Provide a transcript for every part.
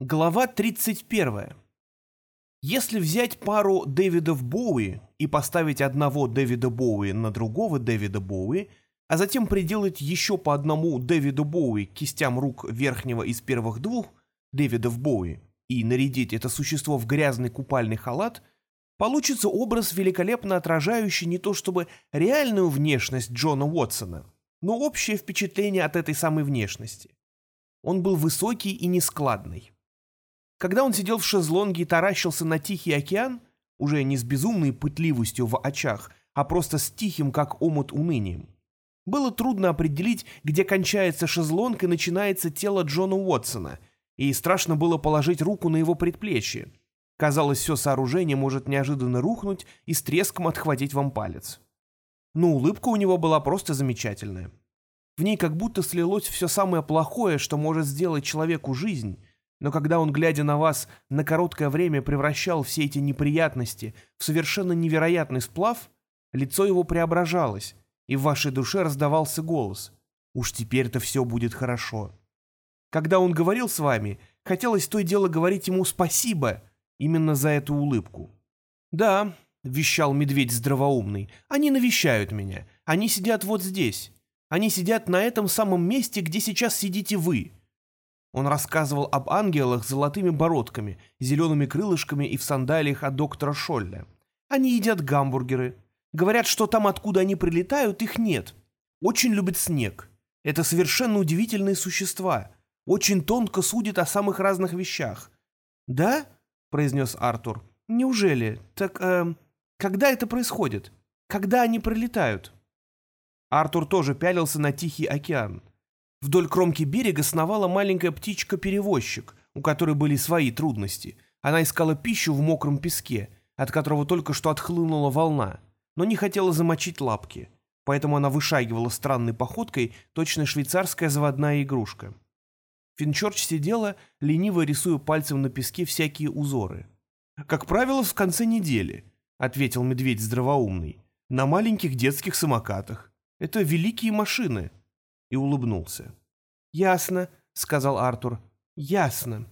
Глава 31. Если взять пару Дэвидов Боуи и поставить одного Дэвида Боуи на другого Дэвида Боуи, а затем приделать еще по одному Дэвиду Боуи к кистям рук верхнего из первых двух Дэвидов Боуи и нарядить это существо в грязный купальный халат, получится образ, великолепно отражающий не то чтобы реальную внешность Джона Уотсона, но общее впечатление от этой самой внешности. Он был высокий и нескладный. Когда он сидел в шезлонге и таращился на Тихий океан, уже не с безумной пытливостью в очах, а просто с тихим, как омут, унынием, было трудно определить, где кончается шезлонг и начинается тело Джона Уотсона, и страшно было положить руку на его предплечье. Казалось, все сооружение может неожиданно рухнуть и с треском отхватить вам палец. Но улыбка у него была просто замечательная. В ней как будто слилось все самое плохое, что может сделать человеку жизнь, но когда он, глядя на вас, на короткое время превращал все эти неприятности в совершенно невероятный сплав, лицо его преображалось, и в вашей душе раздавался голос. Уж теперь-то все будет хорошо. Когда он говорил с вами, хотелось то и дело говорить ему спасибо именно за эту улыбку. «Да», — вещал медведь здравоумный, — «они навещают меня. Они сидят вот здесь. Они сидят на этом самом месте, где сейчас сидите вы». Он рассказывал об ангелах с золотыми бородками, зелеными крылышками и в сандалиях от доктора Шолля. Они едят гамбургеры. Говорят, что там, откуда они прилетают, их нет. Очень любят снег. Это совершенно удивительные существа. Очень тонко судят о самых разных вещах. «Да?» — произнес Артур. «Неужели? Так, э, когда это происходит? Когда они прилетают?» Артур тоже пялился на Тихий океан. Вдоль кромки берега сновала маленькая птичка-перевозчик, у которой были свои трудности. Она искала пищу в мокром песке, от которого только что отхлынула волна, но не хотела замочить лапки, поэтому она вышагивала странной походкой, точно швейцарская заводная игрушка. Финчорч сидела, лениво рисуя пальцем на песке всякие узоры. «Как правило, в конце недели», — ответил медведь здравоумный, — «на маленьких детских самокатах. Это великие машины» и улыбнулся. «Ясно», — сказал Артур. «Ясно».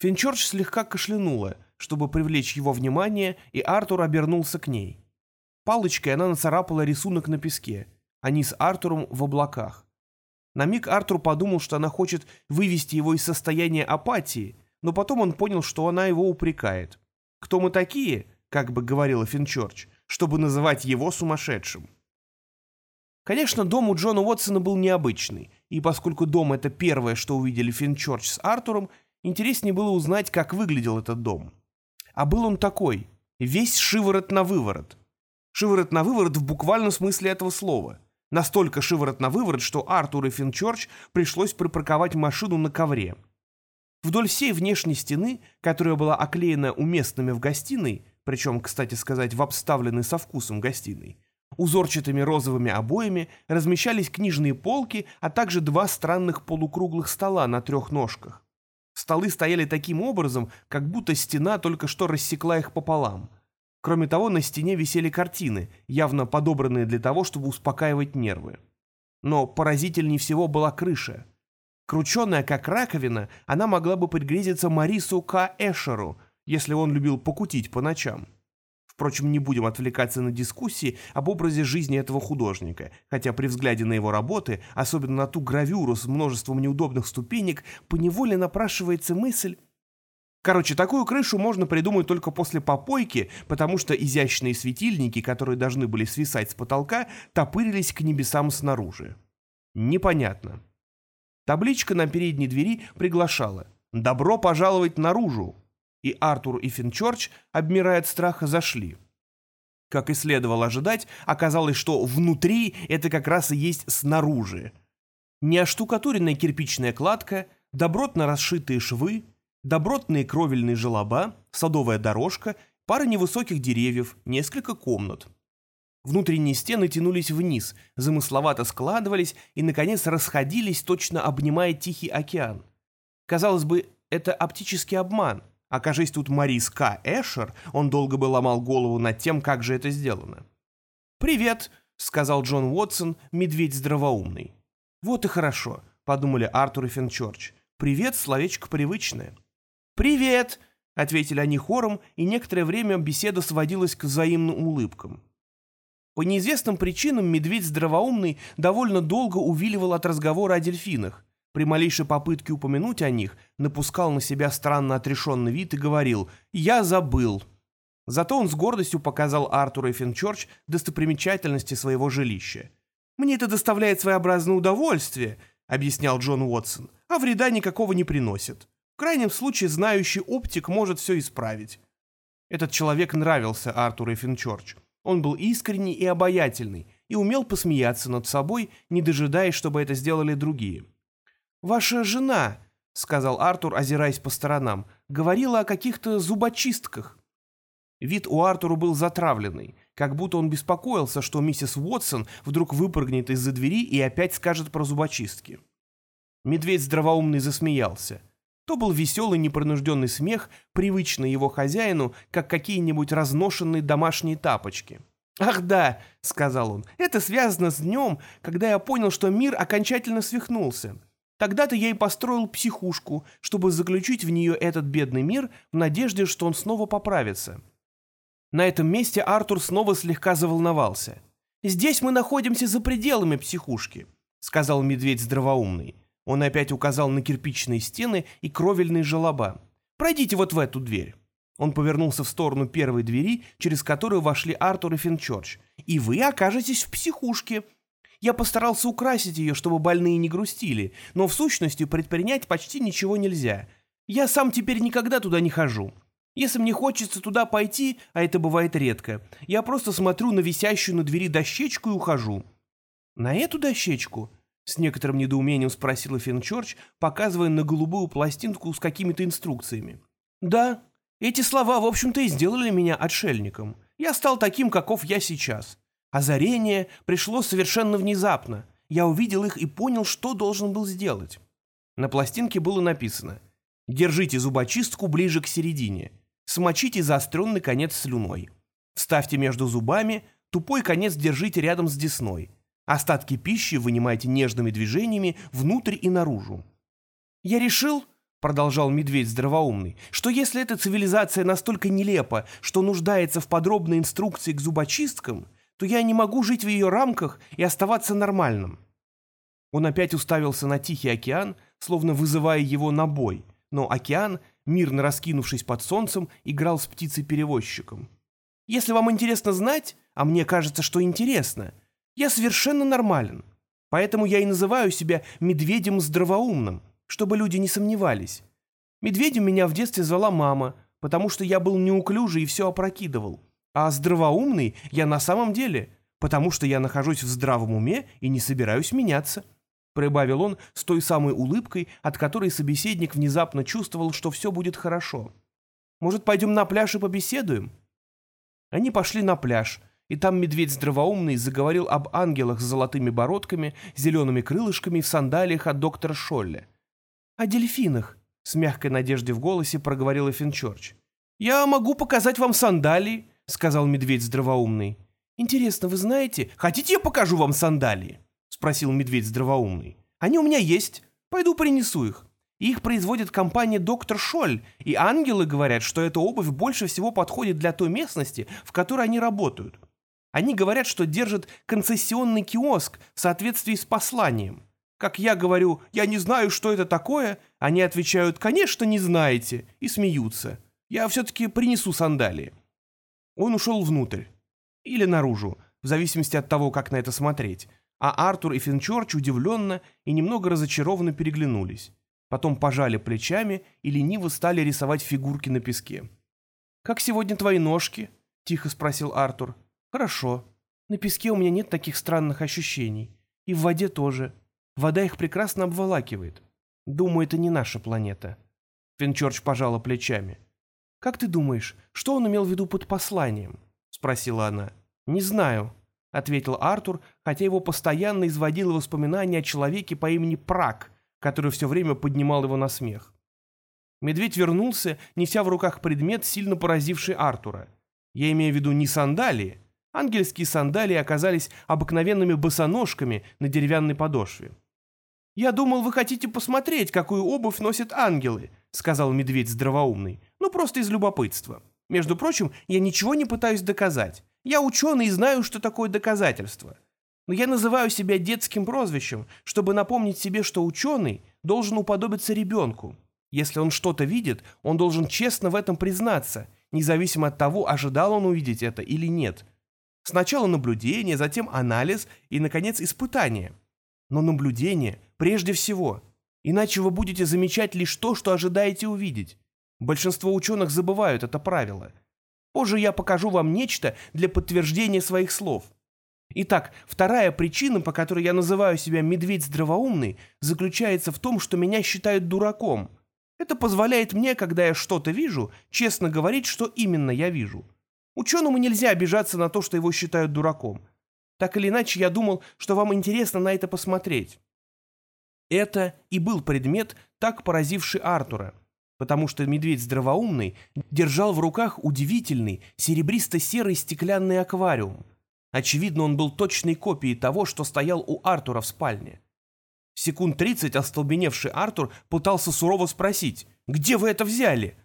Финчорч слегка кашлянула, чтобы привлечь его внимание, и Артур обернулся к ней. Палочкой она нацарапала рисунок на песке, они с Артуром в облаках. На миг Артур подумал, что она хочет вывести его из состояния апатии, но потом он понял, что она его упрекает. «Кто мы такие?» — как бы говорила Финчорч, чтобы называть его сумасшедшим. Конечно, дом у Джона Уотсона был необычный, и поскольку дом — это первое, что увидели Финчорч с Артуром, интереснее было узнать, как выглядел этот дом. А был он такой, весь шиворот на выворот. Шиворот на выворот в буквальном смысле этого слова. Настолько шиворот на выворот, что Артур и Финчорч пришлось припарковать машину на ковре. Вдоль всей внешней стены, которая была оклеена уместными в гостиной, причем, кстати сказать, в обставленной со вкусом гостиной, Узорчатыми розовыми обоями размещались книжные полки, а также два странных полукруглых стола на трех ножках. Столы стояли таким образом, как будто стена только что рассекла их пополам. Кроме того, на стене висели картины, явно подобранные для того, чтобы успокаивать нервы. Но поразительнее всего была крыша. Крученная как раковина, она могла бы пригрезиться Марису К. Эшеру, если он любил покутить по ночам. Впрочем, не будем отвлекаться на дискуссии об образе жизни этого художника, хотя при взгляде на его работы, особенно на ту гравюру с множеством неудобных ступенек, поневоле напрашивается мысль... Короче, такую крышу можно придумать только после попойки, потому что изящные светильники, которые должны были свисать с потолка, топырились к небесам снаружи. Непонятно. Табличка на передней двери приглашала «Добро пожаловать наружу!» И Артур и Финчорч, обмирая от страха, зашли. Как и следовало ожидать, оказалось, что внутри это как раз и есть снаружи. Неоштукатуренная кирпичная кладка, добротно расшитые швы, добротные кровельные желоба, садовая дорожка, пара невысоких деревьев, несколько комнат. Внутренние стены тянулись вниз, замысловато складывались и, наконец, расходились, точно обнимая Тихий океан. Казалось бы, это оптический обман — Окажись тут Марис К. Эшер, он долго бы ломал голову над тем, как же это сделано. «Привет», — сказал Джон Уотсон, медведь здравоумный. «Вот и хорошо», — подумали Артур и Финчорч. «Привет, словечко привычное. «Привет!» — ответили они хором, и некоторое время беседа сводилась к взаимным улыбкам. По неизвестным причинам медведь здравоумный довольно долго увиливал от разговора о дельфинах, при малейшей попытке упомянуть о них, напускал на себя странно отрешенный вид и говорил «Я забыл». Зато он с гордостью показал Артуру и Финчорч достопримечательности своего жилища. «Мне это доставляет своеобразное удовольствие», — объяснял Джон Уотсон, «а вреда никакого не приносит. В крайнем случае знающий оптик может все исправить». Этот человек нравился Артуру и Финчорч. Он был искренний и обаятельный, и умел посмеяться над собой, не дожидаясь, чтобы это сделали другие. «Ваша жена», — сказал Артур, озираясь по сторонам, — «говорила о каких-то зубочистках». Вид у Артура был затравленный, как будто он беспокоился, что миссис Уотсон вдруг выпрыгнет из-за двери и опять скажет про зубочистки. Медведь здравоумный засмеялся. То был веселый непринужденный смех, привычный его хозяину, как какие-нибудь разношенные домашние тапочки. «Ах да», — сказал он, — «это связано с днем, когда я понял, что мир окончательно свихнулся. Тогда-то я и построил психушку, чтобы заключить в нее этот бедный мир в надежде, что он снова поправится. На этом месте Артур снова слегка заволновался. «Здесь мы находимся за пределами психушки», — сказал медведь здравоумный. Он опять указал на кирпичные стены и кровельные желоба. «Пройдите вот в эту дверь». Он повернулся в сторону первой двери, через которую вошли Артур и Финчорч. «И вы окажетесь в психушке», я постарался украсить ее, чтобы больные не грустили, но в сущности предпринять почти ничего нельзя. Я сам теперь никогда туда не хожу. Если мне хочется туда пойти, а это бывает редко, я просто смотрю на висящую на двери дощечку и ухожу. На эту дощечку? С некоторым недоумением спросила Финчорч, показывая на голубую пластинку с какими-то инструкциями. Да, эти слова, в общем-то, и сделали меня отшельником. Я стал таким, каков я сейчас. Озарение пришло совершенно внезапно. Я увидел их и понял, что должен был сделать. На пластинке было написано «Держите зубочистку ближе к середине. Смочите заостренный конец слюной. Вставьте между зубами, тупой конец держите рядом с десной. Остатки пищи вынимайте нежными движениями внутрь и наружу». «Я решил», — продолжал медведь здравоумный, «что если эта цивилизация настолько нелепа, что нуждается в подробной инструкции к зубочисткам, то я не могу жить в ее рамках и оставаться нормальным. Он опять уставился на Тихий океан, словно вызывая его на бой, но океан, мирно раскинувшись под солнцем, играл с птицей-перевозчиком. «Если вам интересно знать, а мне кажется, что интересно, я совершенно нормален, поэтому я и называю себя медведем здравоумным, чтобы люди не сомневались. Медведем меня в детстве звала мама, потому что я был неуклюжий и все опрокидывал. А здравоумный я на самом деле, потому что я нахожусь в здравом уме и не собираюсь меняться», — прибавил он с той самой улыбкой, от которой собеседник внезапно чувствовал, что все будет хорошо. «Может, пойдем на пляж и побеседуем?» Они пошли на пляж, и там медведь здравоумный заговорил об ангелах с золотыми бородками, зелеными крылышками в сандалиях от доктора Шолле. «О дельфинах», — с мягкой надеждой в голосе проговорила Финчорч. «Я могу показать вам сандалии», — сказал медведь здравоумный. «Интересно, вы знаете, хотите я покажу вам сандалии?» — спросил медведь здравоумный. «Они у меня есть. Пойду принесу их. Их производит компания «Доктор Шоль», и ангелы говорят, что эта обувь больше всего подходит для той местности, в которой они работают. Они говорят, что держат концессионный киоск в соответствии с посланием. Как я говорю, я не знаю, что это такое, они отвечают, конечно, не знаете, и смеются. Я все-таки принесу сандалии. Он ушел внутрь. Или наружу, в зависимости от того, как на это смотреть. А Артур и Финчорч удивленно и немного разочарованно переглянулись. Потом пожали плечами и лениво стали рисовать фигурки на песке. «Как сегодня твои ножки?» — тихо спросил Артур. «Хорошо. На песке у меня нет таких странных ощущений. И в воде тоже. Вода их прекрасно обволакивает. Думаю, это не наша планета». Финчорч пожала плечами. «Как ты думаешь, что он имел в виду под посланием?» — спросила она. «Не знаю», — ответил Артур, хотя его постоянно изводило воспоминание о человеке по имени Прак, который все время поднимал его на смех. Медведь вернулся, неся в руках предмет, сильно поразивший Артура. Я имею в виду не сандалии. Ангельские сандалии оказались обыкновенными босоножками на деревянной подошве. «Я думал, вы хотите посмотреть, какую обувь носят ангелы», — сказал медведь здравоумный. «Ну, просто из любопытства. Между прочим, я ничего не пытаюсь доказать. Я ученый и знаю, что такое доказательство. Но я называю себя детским прозвищем, чтобы напомнить себе, что ученый должен уподобиться ребенку. Если он что-то видит, он должен честно в этом признаться, независимо от того, ожидал он увидеть это или нет. Сначала наблюдение, затем анализ и, наконец, испытание. Но наблюдение прежде всего. Иначе вы будете замечать лишь то, что ожидаете увидеть. Большинство ученых забывают это правило. Позже я покажу вам нечто для подтверждения своих слов. Итак, вторая причина, по которой я называю себя медведь здравоумный, заключается в том, что меня считают дураком. Это позволяет мне, когда я что-то вижу, честно говорить, что именно я вижу. Ученому нельзя обижаться на то, что его считают дураком. Так или иначе, я думал, что вам интересно на это посмотреть. Это и был предмет, так поразивший Артура, потому что медведь здравоумный держал в руках удивительный серебристо-серый стеклянный аквариум. Очевидно, он был точной копией того, что стоял у Артура в спальне. Секунд тридцать остолбеневший Артур пытался сурово спросить, «Где вы это взяли?»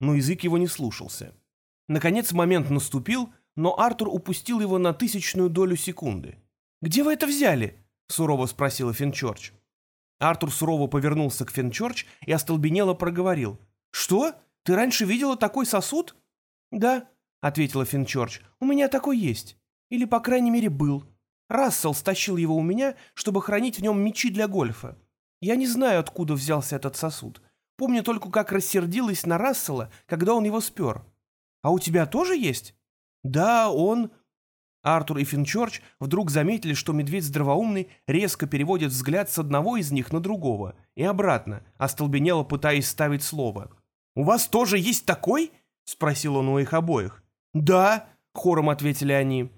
Но язык его не слушался. Наконец момент наступил, но Артур упустил его на тысячную долю секунды. «Где вы это взяли?» — сурово спросила Финчорч. Артур сурово повернулся к Финчорч и остолбенело проговорил. «Что? Ты раньше видела такой сосуд?» «Да», — ответила Финчорч, — «у меня такой есть. Или, по крайней мере, был. Рассел стащил его у меня, чтобы хранить в нем мечи для гольфа. Я не знаю, откуда взялся этот сосуд. Помню только, как рассердилась на Рассела, когда он его спер. А у тебя тоже есть? Да, он... Артур и Финчорч вдруг заметили, что медведь здравоумный резко переводит взгляд с одного из них на другого и обратно, остолбенело пытаясь ставить слово. «У вас тоже есть такой?» — спросил он у их обоих. «Да», — хором ответили они.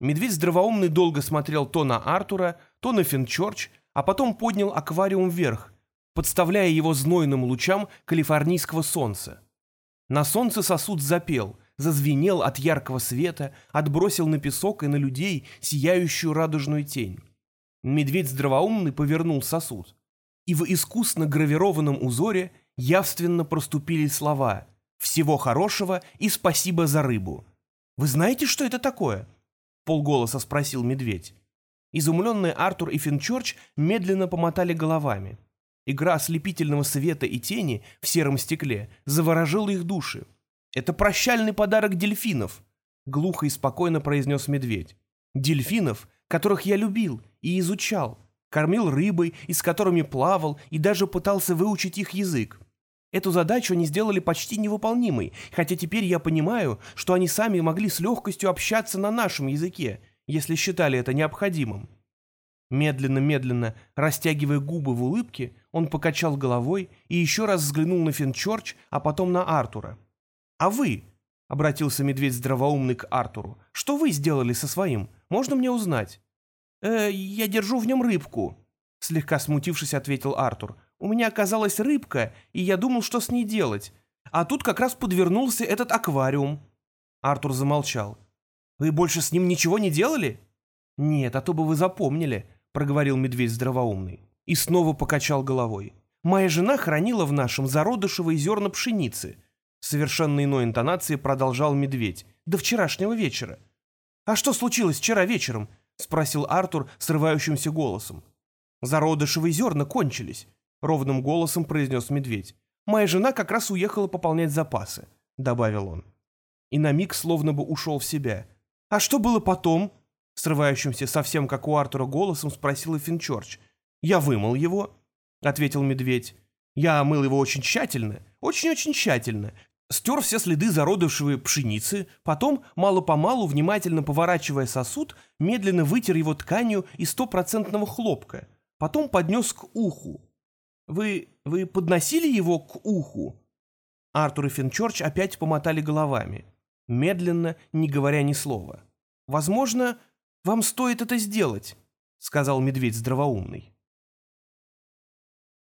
Медведь здравоумный долго смотрел то на Артура, то на Финчорч, а потом поднял аквариум вверх, подставляя его знойным лучам калифорнийского солнца. На солнце сосуд запел, зазвенел от яркого света, отбросил на песок и на людей сияющую радужную тень. Медведь здравоумный повернул сосуд. И в искусно гравированном узоре явственно проступили слова «Всего хорошего и спасибо за рыбу». «Вы знаете, что это такое?» полголоса спросил медведь. Изумленные Артур и Финчорч медленно помотали головами. Игра ослепительного света и тени в сером стекле заворожила их души. «Это прощальный подарок дельфинов», — глухо и спокойно произнес медведь. «Дельфинов, которых я любил и изучал, кормил рыбой и с которыми плавал и даже пытался выучить их язык. Эту задачу они сделали почти невыполнимой, хотя теперь я понимаю, что они сами могли с легкостью общаться на нашем языке, если считали это необходимым. Медленно-медленно, растягивая губы в улыбке, он покачал головой и еще раз взглянул на Финчорч, а потом на Артура. «А вы?» — обратился медведь здравоумный к Артуру. «Что вы сделали со своим? Можно мне узнать?» «Э, я держу в нем рыбку», — слегка смутившись, ответил Артур. У меня оказалась рыбка, и я думал, что с ней делать. А тут как раз подвернулся этот аквариум». Артур замолчал. «Вы больше с ним ничего не делали?» «Нет, а то бы вы запомнили», — проговорил медведь здравоумный. И снова покачал головой. «Моя жена хранила в нашем зародышевые зерна пшеницы». Совершенно иной интонации продолжал медведь. «До вчерашнего вечера». «А что случилось вчера вечером?» — спросил Артур срывающимся голосом. «Зародышевые зерна кончились. — ровным голосом произнес медведь. «Моя жена как раз уехала пополнять запасы», — добавил он. И на миг словно бы ушел в себя. «А что было потом?» — срывающимся совсем как у Артура голосом спросила Финчорч. «Я вымыл его», — ответил медведь. «Я мыл его очень тщательно, очень-очень тщательно, стер все следы зародышевой пшеницы, потом, мало-помалу, внимательно поворачивая сосуд, медленно вытер его тканью из стопроцентного хлопка, потом поднес к уху, вы... вы подносили его к уху?» Артур и Финчорч опять помотали головами, медленно, не говоря ни слова. «Возможно, вам стоит это сделать», — сказал медведь здравоумный.